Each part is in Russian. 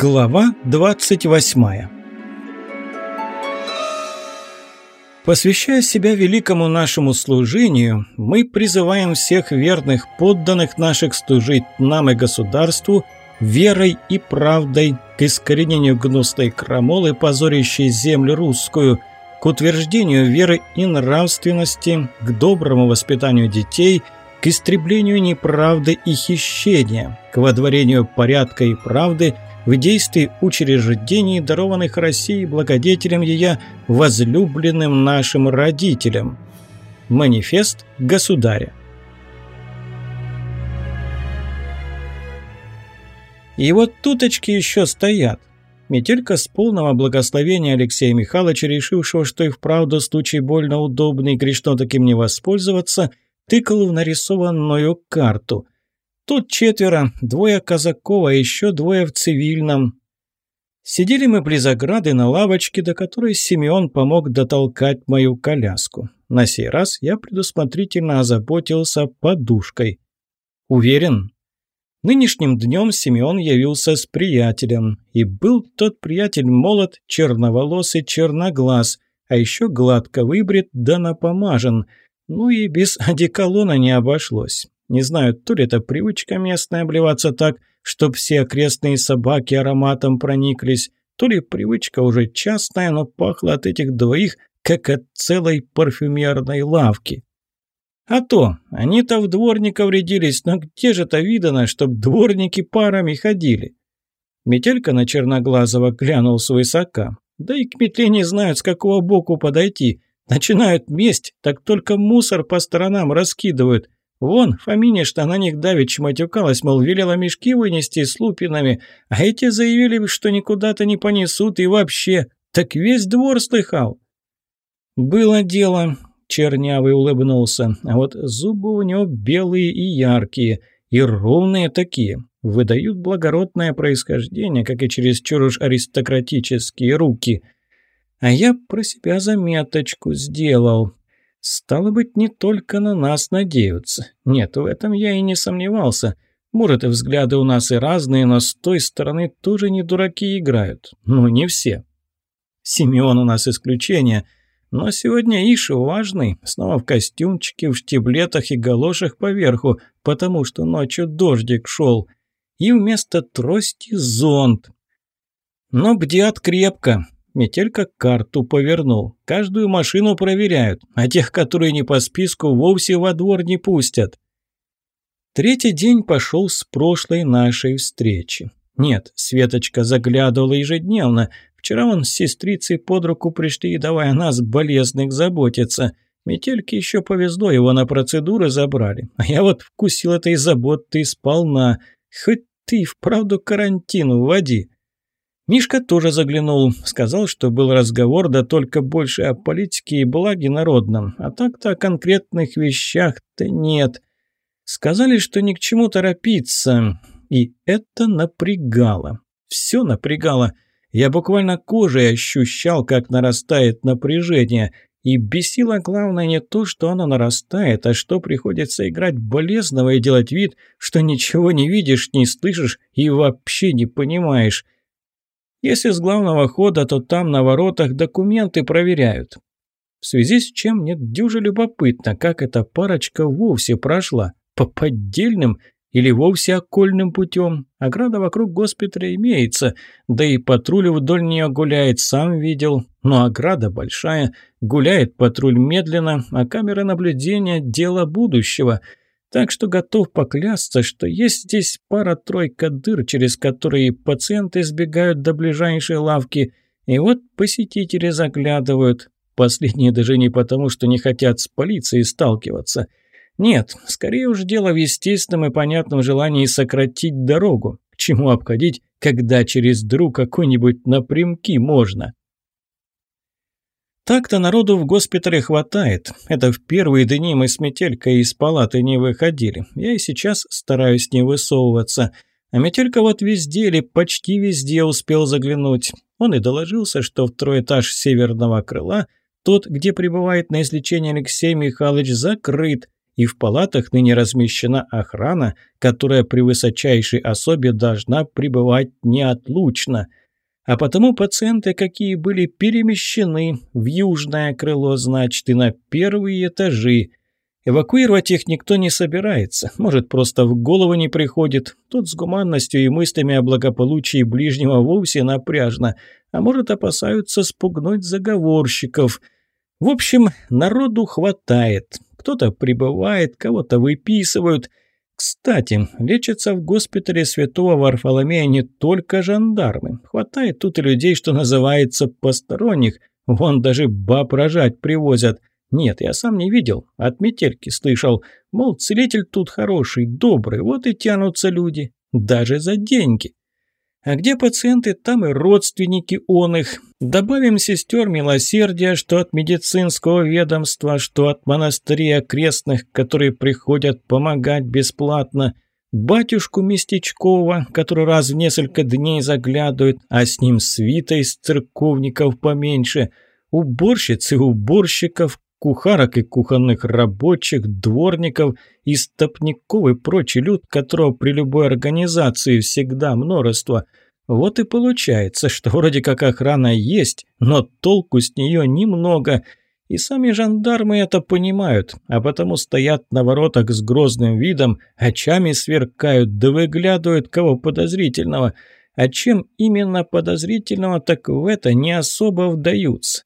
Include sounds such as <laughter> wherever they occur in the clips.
Глава 28 Посвящая себя великому нашему служению, мы призываем всех верных подданных наших служить нам и государству верой и правдой к искоренению гнусной крамолы, позорящей землю русскую, к утверждению веры и нравственности, к доброму воспитанию детей – к истреблению неправды и хищения, к водворению порядка и правды в действии учреждений, дарованных России благодетелем ее, возлюбленным нашим родителям. Манифест государя. И вот туточки еще стоят. Метелька с полного благословения Алексея Михайловича, решившего, что и вправду случай больно удобный, грешно таким не воспользоваться – тыкал в нарисованную карту. Тут четверо, двое казаков, а еще двое в цивильном. Сидели мы близ ограды на лавочке, до которой Симеон помог дотолкать мою коляску. На сей раз я предусмотрительно озаботился подушкой. Уверен? Нынешним днем Симеон явился с приятелем, и был тот приятель молод, черноволосый, черноглаз, а еще гладко выбрит да напомажен – ну и без <laughs> одеколона не обошлось. Не знаю, то ли это привычка местная обливаться так, чтоб все окрестные собаки ароматом прониклись, то ли привычка уже частная, но пахло от этих двоих, как от целой парфюмерной лавки. А то, они-то в дворников рядились, но где же это видано, чтоб дворники парами ходили? Метелька на Черноглазого глянул свысока. Да и к метле не знают, с какого боку подойти. Начинают месть, так только мусор по сторонам раскидывают. Вон, Фоминя-что на них давеча матюкалась, мол, велела мешки вынести с лупинами, а эти заявили, что никуда-то не понесут и вообще. Так весь двор слыхал. Было дело, чернявый улыбнулся, а вот зубы у него белые и яркие, и ровные такие, выдают благородное происхождение, как и чересчур уж аристократические руки – а я про себя заметочку сделал. Стало быть, не только на нас надеются. Нет, в этом я и не сомневался. Может, и взгляды у нас и разные, но с той стороны тоже не дураки играют. Ну, не все. Симеон у нас исключение. Но сегодня Иша важный, снова в костюмчике, в штиблетах и галошах поверху, потому что ночью дождик шел. И вместо трости зонт. Но бдят крепко. Метелька карту повернул. Каждую машину проверяют, а тех, которые не по списку, вовсе во двор не пустят. Третий день пошел с прошлой нашей встречи. Нет, Светочка заглядывала ежедневно. Вчера он с сестрицей под руку пришли, и давай о нас, болезных, заботиться. Метельке еще повезло, его на процедуры забрали. А я вот вкусил этой заботы сполна. Хоть ты вправду карантин вводи. Мишка тоже заглянул, сказал, что был разговор, да только больше о политике и благе народном, а так-то о конкретных вещах-то нет. Сказали, что ни к чему торопиться, и это напрягало. Все напрягало. Я буквально кожей ощущал, как нарастает напряжение, и бесило главное не то, что оно нарастает, а что приходится играть болезного и делать вид, что ничего не видишь, не слышишь и вообще не понимаешь. Если с главного хода, то там на воротах документы проверяют. В связи с чем мне дюже любопытно, как эта парочка вовсе прошла. По поддельным или вовсе окольным путем. Ограда вокруг госпиталя имеется, да и патруль вдоль нее гуляет, сам видел. Но ограда большая, гуляет патруль медленно, а камера наблюдения – дело будущего – так что готов поклясться, что есть здесь пара-тройка дыр, через которые пациенты сбегают до ближайшей лавки, и вот посетители заглядывают. Последние даже не потому, что не хотят с полицией сталкиваться. Нет, скорее уж дело в естественном и понятном желании сократить дорогу. К чему обходить, когда через друг какой-нибудь напрямки можно? Так-то народу в госпитале хватает. Это в первые дни мы с Метелькой из палаты не выходили. Я и сейчас стараюсь не высовываться. А Метелька вот везде или почти везде успел заглянуть. Он и доложился, что второй этаж северного крыла, тот, где пребывает на излечении Алексей Михайлович, закрыт, и в палатах ныне размещена охрана, которая при высочайшей особе должна пребывать неотлучно. А потому пациенты, какие были перемещены в южное крыло, значит, и на первые этажи. Эвакуировать их никто не собирается, может, просто в голову не приходит. Тут с гуманностью и мыслями о благополучии ближнего вовсе напряжно, а может, опасаются спугнуть заговорщиков. В общем, народу хватает. Кто-то прибывает, кого-то выписывают. Кстати, лечатся в госпитале святого Варфоломея не только жандармы. Хватает тут и людей, что называется, посторонних. Вон даже баб рожать привозят. Нет, я сам не видел, от метельки слышал. Мол, целитель тут хороший, добрый, вот и тянутся люди. Даже за деньги. А где пациенты, там и родственники он их. Добавим сестер милосердия, что от медицинского ведомства, что от монастырей окрестных, которые приходят помогать бесплатно. Батюшку Местечкова, который раз в несколько дней заглядывает, а с ним свита из церковников поменьше. Уборщиц и уборщиков, кухарок и кухонных рабочих, дворников, истопников и прочий люд, которого при любой организации всегда множество. Вот и получается, что вроде как охрана есть, но толку с нее немного. И сами жандармы это понимают, а потому стоят на воротах с грозным видом, очами сверкают, да выглядывают кого подозрительного. А чем именно подозрительного, так в это не особо вдаются.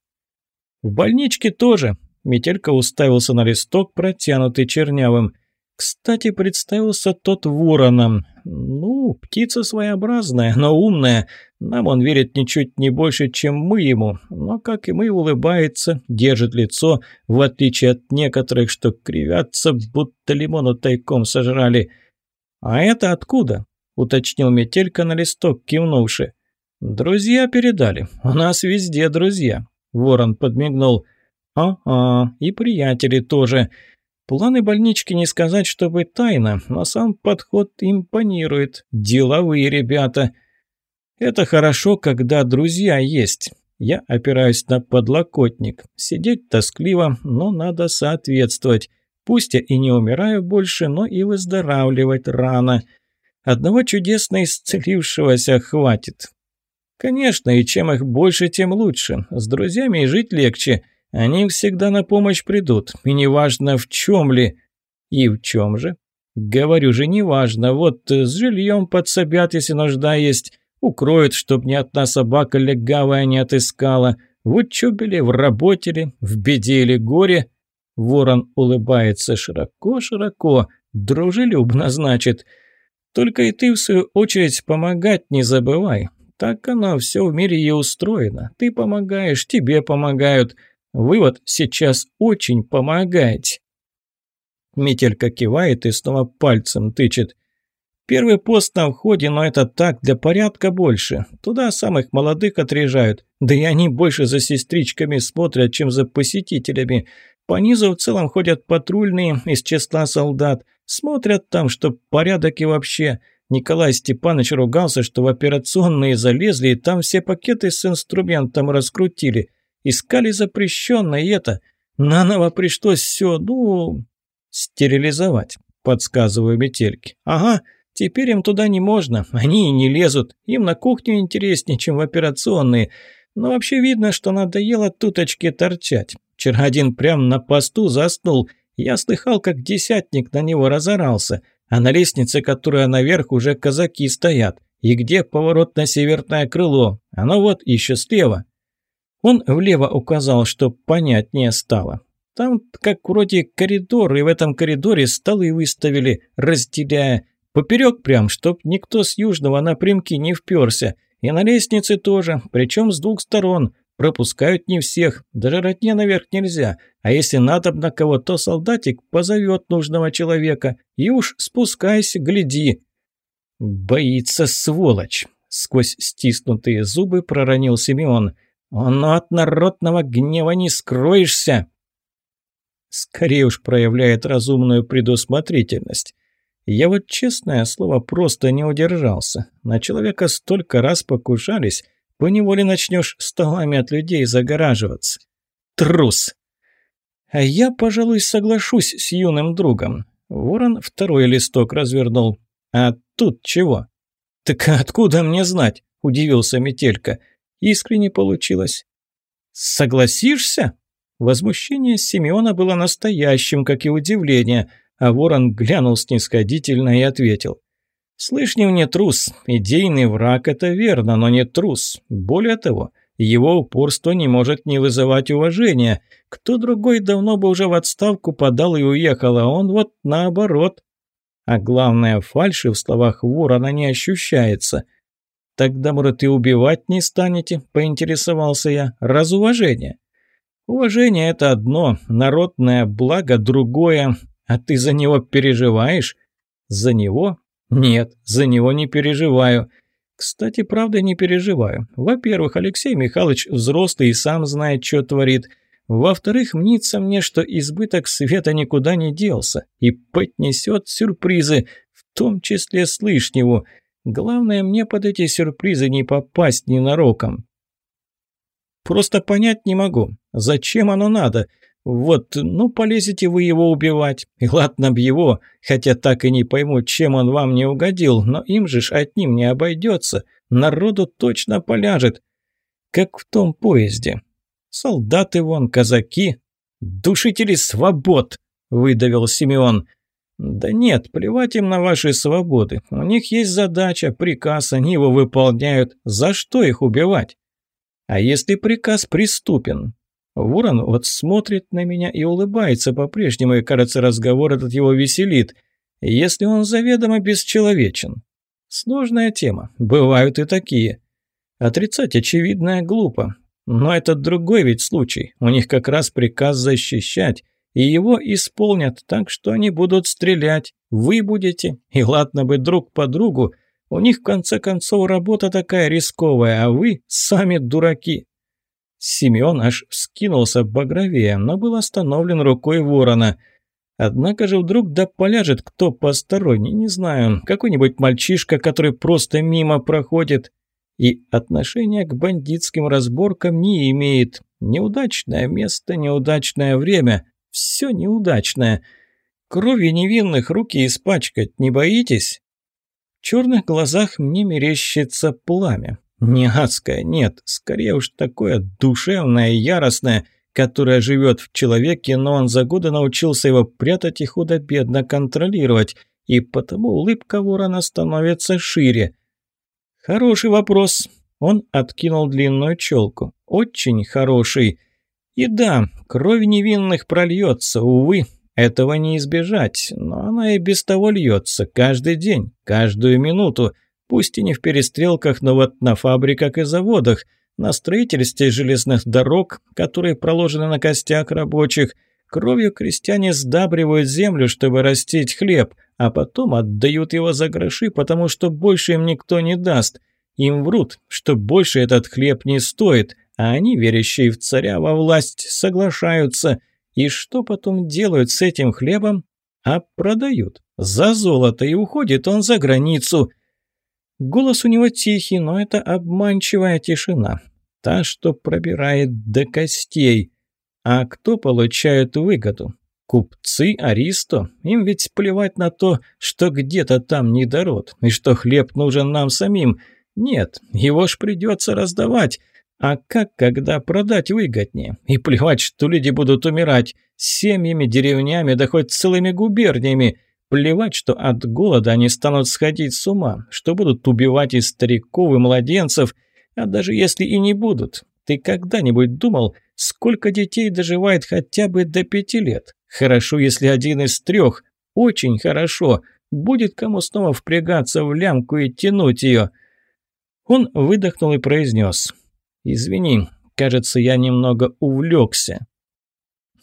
В больничке тоже Метелька уставился на листок, протянутый чернявым. Кстати, представился тот вороном. Ну, птица своеобразная, но умная. Нам он верит ничуть не больше, чем мы ему. Но, как и мы, улыбается, держит лицо, в отличие от некоторых, что кривятся, будто лимону тайком сожрали. «А это откуда?» — уточнил Метелька на листок, кивнувши. «Друзья передали. У нас везде друзья». Ворон подмигнул. «Ага, и приятели тоже. Планы больнички не сказать, чтобы тайна, но сам подход импонирует. Деловые ребята. Это хорошо, когда друзья есть. Я опираюсь на подлокотник. Сидеть тоскливо, но надо соответствовать. Пусть я и не умираю больше, но и выздоравливать рано. Одного чудесно исцелившегося хватит. Конечно, и чем их больше, тем лучше. С друзьями и жить легче. Они всегда на помощь придут, и неважно в чем ли. И в чем же? Говорю же, неважно. Вот э, с жильем подсобят, если нужда есть. Укроют, чтоб ни одна собака легавая не отыскала. В учебе ли, в работе ли, в беде или горе. Ворон улыбается широко-широко, дружелюбно, значит. Только и ты, в свою очередь, помогать не забывай. Так оно все в мире и устроено. Ты помогаешь, тебе помогают. Вывод сейчас очень помогает. Метелька кивает и снова пальцем тычет. Первый пост на входе, но это так, для порядка больше. Туда самых молодых отрежают. Да и они больше за сестричками смотрят, чем за посетителями. По низу в целом ходят патрульные из числа солдат. Смотрят там, что порядок и вообще. Николай Степанович ругался, что в операционные залезли и там все пакеты с инструментом раскрутили. Искали запрещенное это. Наново пришлось все, ну, стерилизовать, подсказываю метельки. Ага, теперь им туда не можно, они и не лезут. Им на кухню интереснее, чем в операционные. Но вообще видно, что надоело туточки торчать. Вчера один прям на посту заснул. Я слыхал, как десятник на него разорался. А на лестнице, которая наверх, уже казаки стоят. И где поворот на северное крыло? Оно вот еще слева. Он влево указал, чтоб понятнее стало. Там как вроде коридор, и в этом коридоре столы выставили, разделяя. Поперек прям, чтоб никто с южного напрямки не вперся. И на лестнице тоже, причем с двух сторон. Пропускают не всех, даже родне наверх нельзя. А если надо на кого, то солдатик позовет нужного человека. И уж спускайся, гляди. «Боится, сволочь!» Сквозь стиснутые зубы проронил Симеон. Но от народного гнева не скроешься. Скорее уж проявляет разумную предусмотрительность. Я вот, честное слово, просто не удержался. На человека столько раз покушались, поневоле начнешь столами от людей загораживаться. Трус! А я, пожалуй, соглашусь с юным другом. Ворон второй листок развернул. А тут чего? Так откуда мне знать? Удивился Метелька. Искренне получилось. Согласишься? Возмущение Симеона было настоящим, как и удивление, а ворон глянул снисходительно и ответил. «Слышнев не трус. Идейный враг – это верно, но не трус. Более того, его упорство не может не вызывать уважения. Кто другой давно бы уже в отставку подал и уехал, а он вот наоборот. А главное, фальши в словах ворона не ощущается. «Тогда, может, и убивать не станете?» – поинтересовался я. «Раз уважение». «Уважение – это одно, народное благо – другое. А ты за него переживаешь?» «За него? Нет, за него не переживаю. Кстати, правда не переживаю. Во-первых, Алексей Михайлович взрослый и сам знает, что творит. Во-вторых, мнится мне, что избыток света никуда не делся и поднесет сюрпризы, в том числе с лишнего. Главное, мне под эти сюрпризы не попасть ненароком. Просто понять не могу, зачем оно надо – вот, ну полезете вы его убивать. И <laughs> ладно б его, хотя так и не пойму, чем он вам не угодил, но им же ж от ним не обойдется. Народу точно поляжет. Как в том поезде. Солдаты вон, казаки. Душители свобод, выдавил Симеон. Да нет, плевать им на ваши свободы. У них есть задача, приказ, они его выполняют. За что их убивать? А если приказ приступен? Ворон вот смотрит на меня и улыбается по-прежнему, и, кажется, разговор этот его веселит. Если он заведомо бесчеловечен. Сложная тема. Бывают и такие. Отрицать очевидное глупо. Но это другой ведь случай. У них как раз приказ защищать. И его исполнят так, что они будут стрелять. Вы будете. И ладно бы друг по другу. У них, в конце концов, работа такая рисковая, а вы сами дураки. Симеон аж вскинулся багровее, но был остановлен рукой ворона. Однако же вдруг да поляжет кто посторонний, не знаю, какой-нибудь мальчишка, который просто мимо проходит. И отношения к бандитским разборкам не имеет. Неудачное место, неудачное время. Все неудачное. Крови невинных руки испачкать не боитесь? В черных глазах мне мерещится пламя. Не адское, нет, скорее уж такое душевное, яростное, которое живет в человеке, но он за годы научился его прятать и худо-бедно контролировать, и потому улыбка ворона становится шире. Хороший вопрос. Он откинул длинную челку. Очень хороший. И да, кровь невинных прольется, увы, этого не избежать, но она и без того льется каждый день, каждую минуту. Пусть и не в перестрелках, но вот на фабриках и заводах, на строительстве железных дорог, которые проложены на костях рабочих. Кровью крестьяне сдабривают землю, чтобы растить хлеб, а потом отдают его за гроши, потому что больше им никто не даст. Им врут, что больше этот хлеб не стоит, а они, верящие в царя во власть, соглашаются. И что потом делают с этим хлебом? А продают. За золото, и уходит он за границу – Голос у него тихий, но это обманчивая тишина. Та, что пробирает до костей. А кто получает выгоду? Купцы, аристо? Им ведь плевать на то, что где-то там недород, и что хлеб нужен нам самим. Нет, его ж придется раздавать. А как, когда продать выгоднее? И плевать, что люди будут умирать семьями, деревнями, да хоть целыми губерниями – Плевать, что от голода они станут сходить с ума, что будут убивать и стариков, и младенцев, а даже если и не будут. Ты когда-нибудь думал, сколько детей доживает хотя бы до пяти лет? Хорошо, если один из трех. Очень хорошо. Будет кому снова впрягаться в лямку и тянуть ее. Он выдохнул и произнес. «Извини, кажется, я немного увлекся».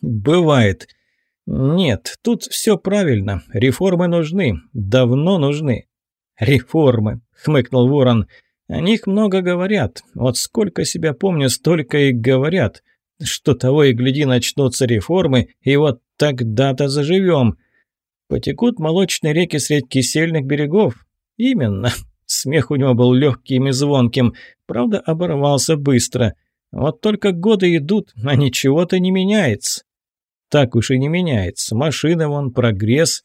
«Бывает». «Нет, тут все правильно. Реформы нужны. Давно нужны». «Реформы», — хмыкнул Ворон. «О них много говорят. Вот сколько себя помню, столько и говорят. Что того и гляди, начнутся реформы, и вот тогда-то заживем. Потекут молочные реки средь кисельных берегов? Именно. Смех у него был легким и звонким, правда, оборвался быстро. Вот только годы идут, а ничего-то не меняется. так уж и не меняется. Машина вон, прогресс.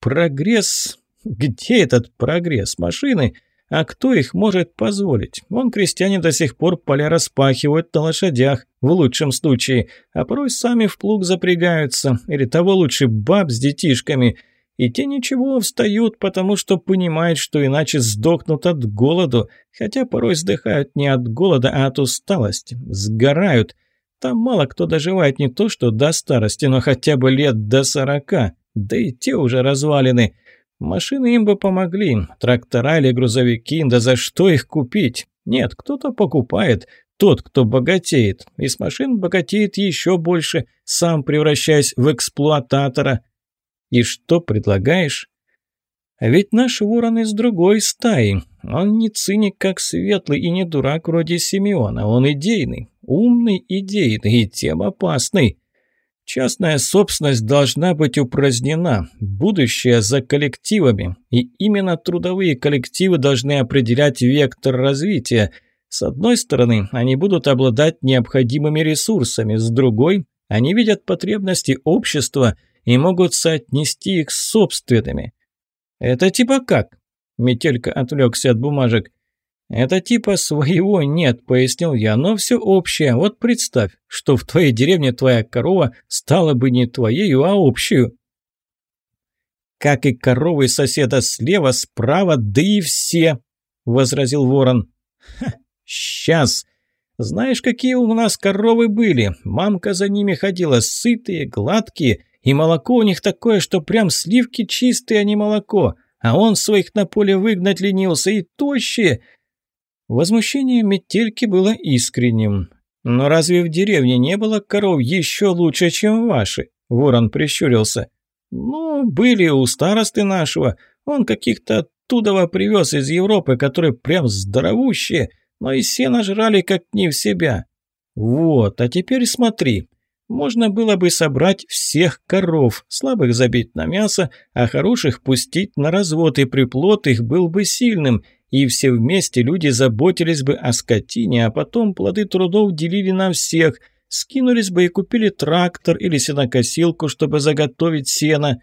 Прогресс? Где этот прогресс? Машины? А кто их может позволить? Вон крестьяне до сих пор поля распахивают на лошадях, в лучшем случае, а порой сами в плуг запрягаются, или того лучше баб с детишками. И те ничего, встают, потому что понимают, что иначе сдохнут от голоду, хотя порой сдыхают не от голода, а от усталости, сгорают. Там мало кто доживает не то что до старости, но хотя бы лет до сорока, да и те уже развалины. Машины им бы помогли, трактора или грузовики, да за что их купить? Нет, кто-то покупает, тот, кто богатеет, и с машин богатеет еще больше, сам превращаясь в эксплуататора. И что предлагаешь? А ведь наш ворон из другой стаи. Он не циник, как светлый, и не дурак вроде Симеона. Он идейный, умный, идейный и тем опасный. Частная собственность должна быть упразднена, будущее за коллективами, и именно трудовые коллективы должны определять вектор развития. С одной стороны, они будут обладать необходимыми ресурсами, с другой, они видят потребности общества и могут соотнести их с собственными. «Это типа как?» Метелька отвлекся от бумажек. «Это типа своего нет», — пояснил я, — «но все общее. Вот представь, что в твоей деревне твоя корова стала бы не твоей, а общую». «Как и коровы соседа слева, справа, да и все», — возразил ворон. «Ха, сейчас. Знаешь, какие у нас коровы были? Мамка за ними ходила, сытые, гладкие, и молоко у них такое, что прям сливки чистые, а не молоко. А он своих на поле выгнать ленился, и тощие». Возмущение метельки было искренним. «Но разве в деревне не было коров еще лучше, чем ваши?» Ворон прищурился. «Ну, были у старосты нашего. Он каких-то оттуда привез из Европы, которые прям здоровущие, но и сено жрали как не в себя. Вот, а теперь смотри. Можно было бы собрать всех коров, слабых забить на мясо, а хороших пустить на развод, и приплод их был бы сильным – и все вместе люди заботились бы о скотине, а потом плоды трудов делили на всех, скинулись бы и купили трактор или сенокосилку, чтобы заготовить сено.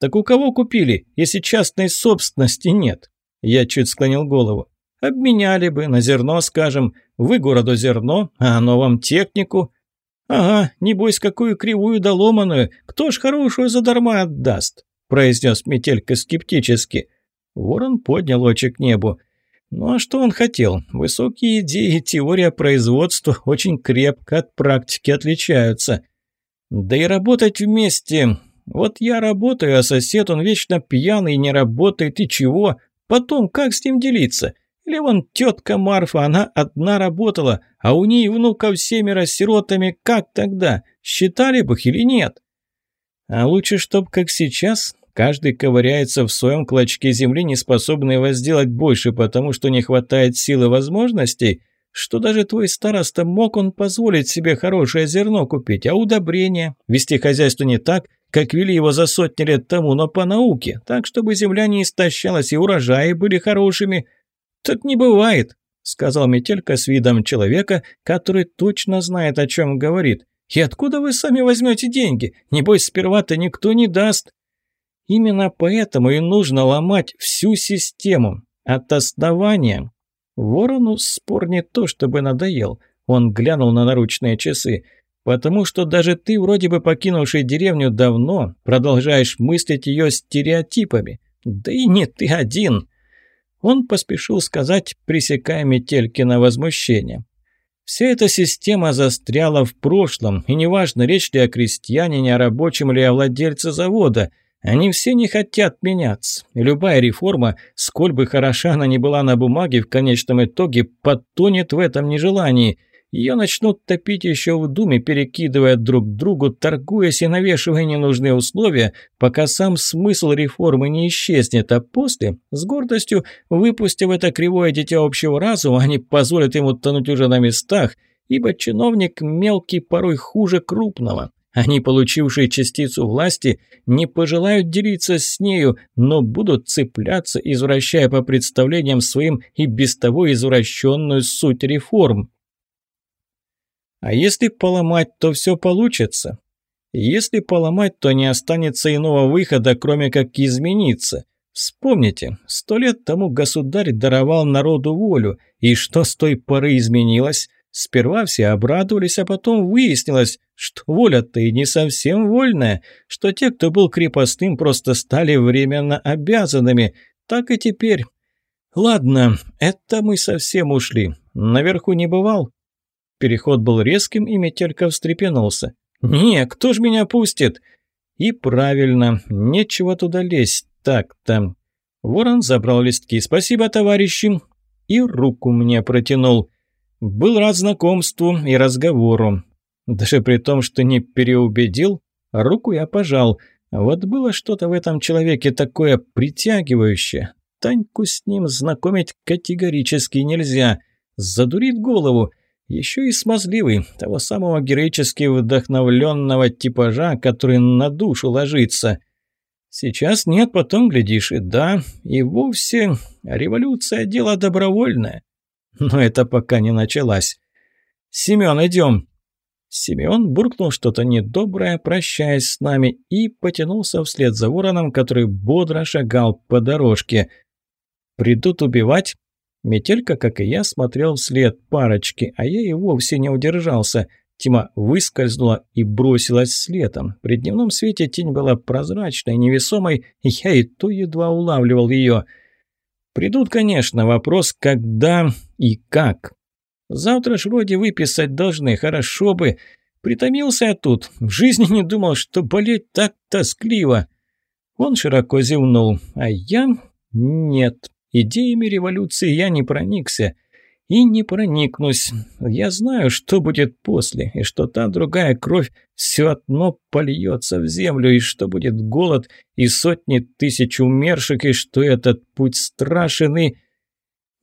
Так у кого купили, если частной собственности нет? Я чуть склонил голову. Обменяли бы на зерно, скажем. Вы городу зерно, а оно вам технику. Ага, небось, какую кривую да ломаную. Кто ж хорошую задарма отдаст? произнес Метелька скептически. Ворон поднял очи к небу. Ну а что он хотел? Высокие идеи и теория производства очень крепко от практики отличаются. Да и работать вместе. Вот я работаю, а сосед, он вечно пьяный, не работает, и чего? Потом как с ним делиться? Или вон тетка Марфа, она одна работала, а у ней внуков семеро сиротами, как тогда? Считали бы их или нет? А лучше, чтоб как сейчас, Каждый ковыряется в своем клочке земли, не способный возделать больше, потому что не хватает силы возможностей, что даже твой староста мог он позволить себе хорошее зерно купить, а удобрения, вести хозяйство не так, как вели его за сотни лет тому, но по науке, так, чтобы земля не истощалась и урожаи были хорошими. Так не бывает, сказал Метелька с видом человека, который точно знает, о чем говорит. И откуда вы сами возьмете деньги? Небось, сперва-то никто не даст. Именно поэтому и нужно ломать всю систему. От основания. Ворону спор не то, чтобы надоел. Он глянул на наручные часы. Потому что даже ты, вроде бы покинувший деревню давно, продолжаешь мыслить ее стереотипами. Да и не ты один. Он поспешил сказать, пресекая Метелькино возмущение. Вся эта система застряла в прошлом, и неважно, речь ли о крестьянине, о рабочем или о владельце завода – они все не хотят меняться. И любая реформа, сколь бы хороша она ни была на бумаге, в конечном итоге подтонет в этом нежелании. Ее начнут топить еще в думе, перекидывая друг к другу, торгуясь и навешивая ненужные условия, пока сам смысл реформы не исчезнет, а после, с гордостью, выпустив это кривое дитя общего разума, они позволят ему тонуть уже на местах, ибо чиновник мелкий порой хуже крупного. Они, получившие частицу власти, не пожелают делиться с нею, но будут цепляться, извращая по представлениям своим и без того извращенную суть реформ. А если поломать, то все получится. Если поломать, то не останется иного выхода, кроме как измениться. Вспомните, сто лет тому государь даровал народу волю, и что с той поры изменилось? Сперва все обрадовались, а потом выяснилось, что воля-то и не совсем вольная, что те, кто был крепостным, просто стали временно обязанными. Так и теперь. Ладно, это мы совсем ушли. Наверху не бывал? Переход был резким, и Метелька встрепенулся. «Не, кто ж меня пустит?» «И правильно, нечего туда лезть так-то». Ворон забрал листки. «Спасибо, товарищи!» И руку мне протянул. Был рад знакомству и разговору. Даже при том, что не переубедил, руку я пожал. Вот было что-то в этом человеке такое притягивающее. Таньку с ним знакомить категорически нельзя. Задурит голову. Еще и смазливый, того самого героически вдохновленного типажа, который на душу ложится. Сейчас нет, потом глядишь, и да, и вовсе революция – дело добровольное. Но это пока не началась. «Семен, идем!» Семен буркнул что-то недоброе, прощаясь с нами, и потянулся вслед за вороном, который бодро шагал по дорожке. «Придут убивать?» Метелька, как и я, смотрел вслед парочки, а я и вовсе не удержался. Тьма выскользнула и бросилась следом. При дневном свете тень была прозрачной, невесомой, и я и то едва улавливал ее. Придут, конечно, вопрос, когда и как. Завтра ж вроде выписать должны, хорошо бы. Притомился я тут, в жизни не думал, что болеть так тоскливо. Он широко зевнул, а я... нет. Идеями революции я не проникся. И не проникнусь. Я знаю, что будет после, и что та другая кровь все одно польется в землю, и что будет голод и сотни тысяч умерших, и что этот путь страшен, и...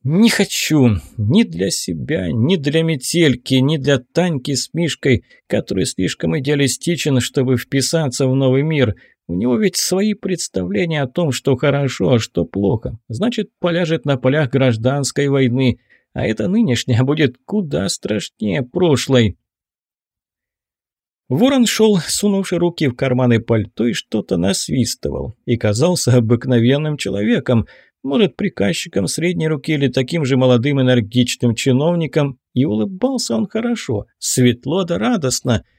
Не хочу ни для себя, ни для метельки, ни для Таньки с Мишкой, который слишком идеалистичен, чтобы вписаться в новый мир. У него ведь свои представления о том, что хорошо, а что плохо. Значит, поляжет на полях гражданской войны. А это нынешняя будет куда страшнее прошлой. Ворон шел, сунувши руки в карманы пальто и что-то насвистывал. И казался обыкновенным человеком, может, приказчиком средней руки или таким же молодым энергичным чиновником. И улыбался он хорошо, светло да радостно –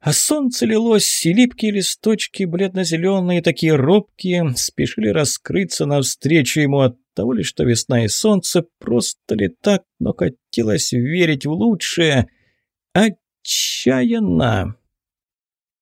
а солнце лилось, и липкие листочки, бледно-зеленые, такие робкие, спешили раскрыться навстречу ему от того ли, что весна и солнце, просто ли так, но хотелось верить в лучшее. Отчаянно!